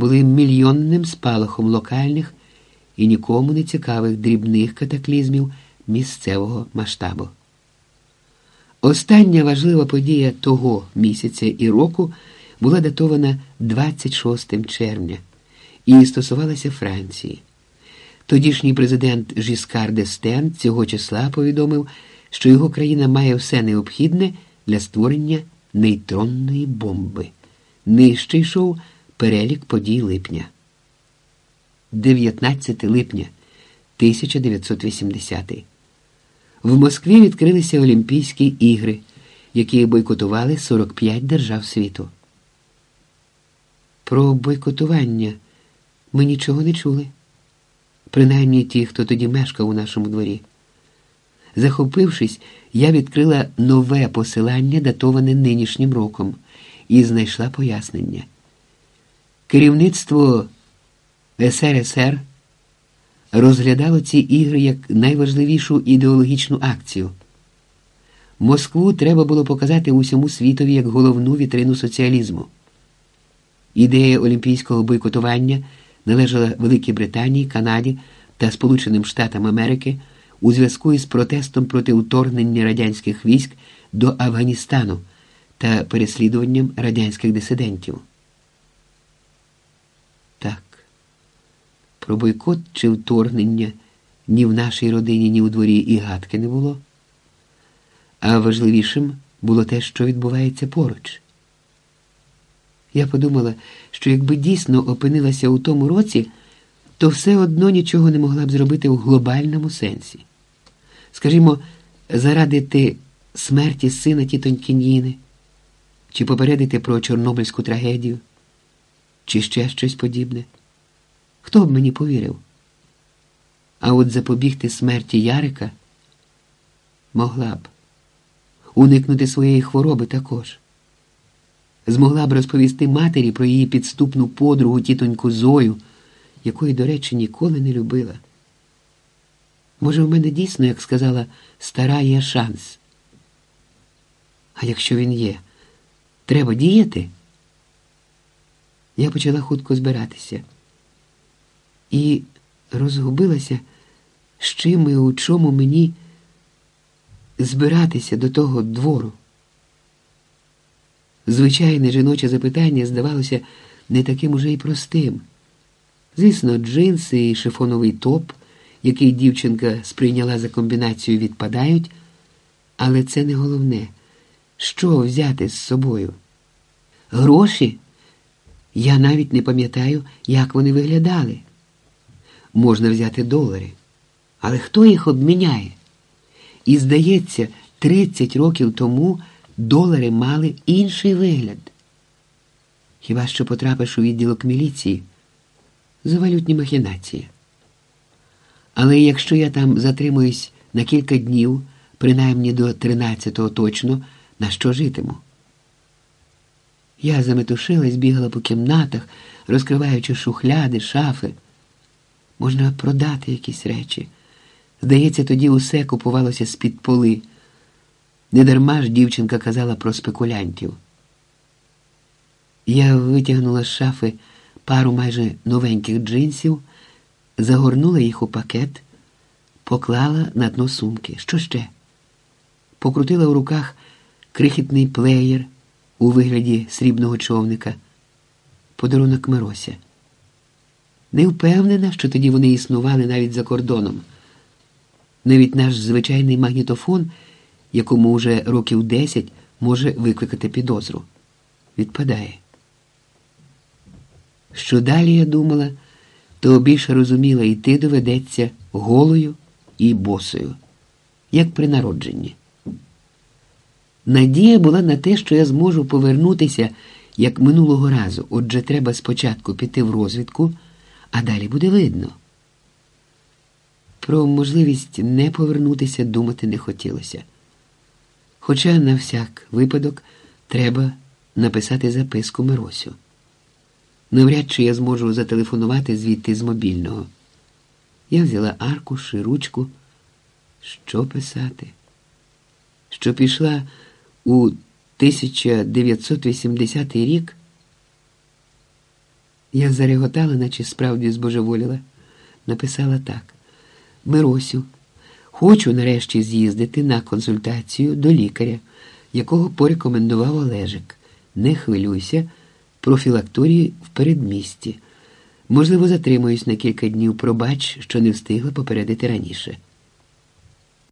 були мільйонним спалахом локальних і нікому не цікавих дрібних катаклізмів місцевого масштабу. Остання важлива подія того місяця і року була датована 26 червня і стосувалася Франції. Тодішній президент Жіскар Дестен цього числа повідомив, що його країна має все необхідне для створення нейтронної бомби. Нижче йшов перелік подій липня. 19 липня 1980 В Москві відкрилися Олімпійські ігри, які бойкотували 45 держав світу. Про бойкотування ми нічого не чули, принаймні ті, хто тоді мешкав у нашому дворі. Захопившись, я відкрила нове посилання, датоване нинішнім роком, і знайшла пояснення. Керівництво СРСР розглядало ці ігри як найважливішу ідеологічну акцію. Москву треба було показати усьому світові як головну вітрину соціалізму. Ідея олімпійського бойкотування належала Великій Британії, Канаді та Сполученим Штатам Америки у зв'язку із протестом проти вторгнення радянських військ до Афганістану та переслідуванням радянських дисидентів. Так, про бойкот чи вторгнення ні в нашій родині, ні у дворі і гадки не було. А важливішим було те, що відбувається поруч. Я подумала, що якби дійсно опинилася у тому році, то все одно нічого не могла б зробити в глобальному сенсі. Скажімо, зарадити смерті сина тітоньки Ніни, чи попередити про Чорнобильську трагедію, чи ще щось подібне. Хто б мені повірив? А от запобігти смерті Ярика могла б уникнути своєї хвороби також. Змогла б розповісти матері про її підступну подругу тітоньку Зою, якої, до речі, ніколи не любила. Може, в мене дійсно, як сказала, стара є шанс. А якщо він є, треба діяти? Я почала хутко збиратися і розгубилася, з чим і у чому мені збиратися до того двору. Звичайне жіноче запитання здавалося не таким уже й простим. Звісно, джинси і шифоновий топ, який дівчинка сприйняла за комбінацію, відпадають, але це не головне. Що взяти з собою? Гроші? Я навіть не пам'ятаю, як вони виглядали. Можна взяти долари, але хто їх обміняє? І, здається, 30 років тому долари мали інший вигляд. Хіба що потрапиш у відділок міліції за валютні махінації. Але якщо я там затримуюсь на кілька днів, принаймні до 13-го точно, на що житиму? Я заметушилась, бігала по кімнатах, розкриваючи шухляди, шафи. Можна продати якісь речі. Здається, тоді усе купувалося з-під поли. Недарма ж дівчинка казала про спекулянтів. Я витягнула з шафи пару майже новеньких джинсів, загорнула їх у пакет, поклала на дно сумки. Що ще? Покрутила в руках крихітний плеєр у вигляді срібного човника, подарунок Мирося. Не впевнена, що тоді вони існували навіть за кордоном. Навіть наш звичайний магнітофон якому вже років десять може викликати підозру. Відпадає. Що далі я думала, то більше розуміла, йти доведеться голою і босою, як при народженні. Надія була на те, що я зможу повернутися як минулого разу, отже, треба спочатку піти в розвідку, а далі буде видно. Про можливість не повернутися думати не хотілося. Хоча на всяк випадок треба написати записку Миросю. Навряд чи я зможу зателефонувати звідти з мобільного. Я взяла аркуш і ручку. Що писати? Що пішла у 1980 рік? Я зареготала, наче справді збожеволіла. Написала так: Миросю, хочу нарешті з'їздити на консультацію до лікаря, якого порекомендував Олежик. Не хвилюйся, профілакторії в передмісті. Можливо, затримуюсь на кілька днів, пробач, що не встигла попередити раніше.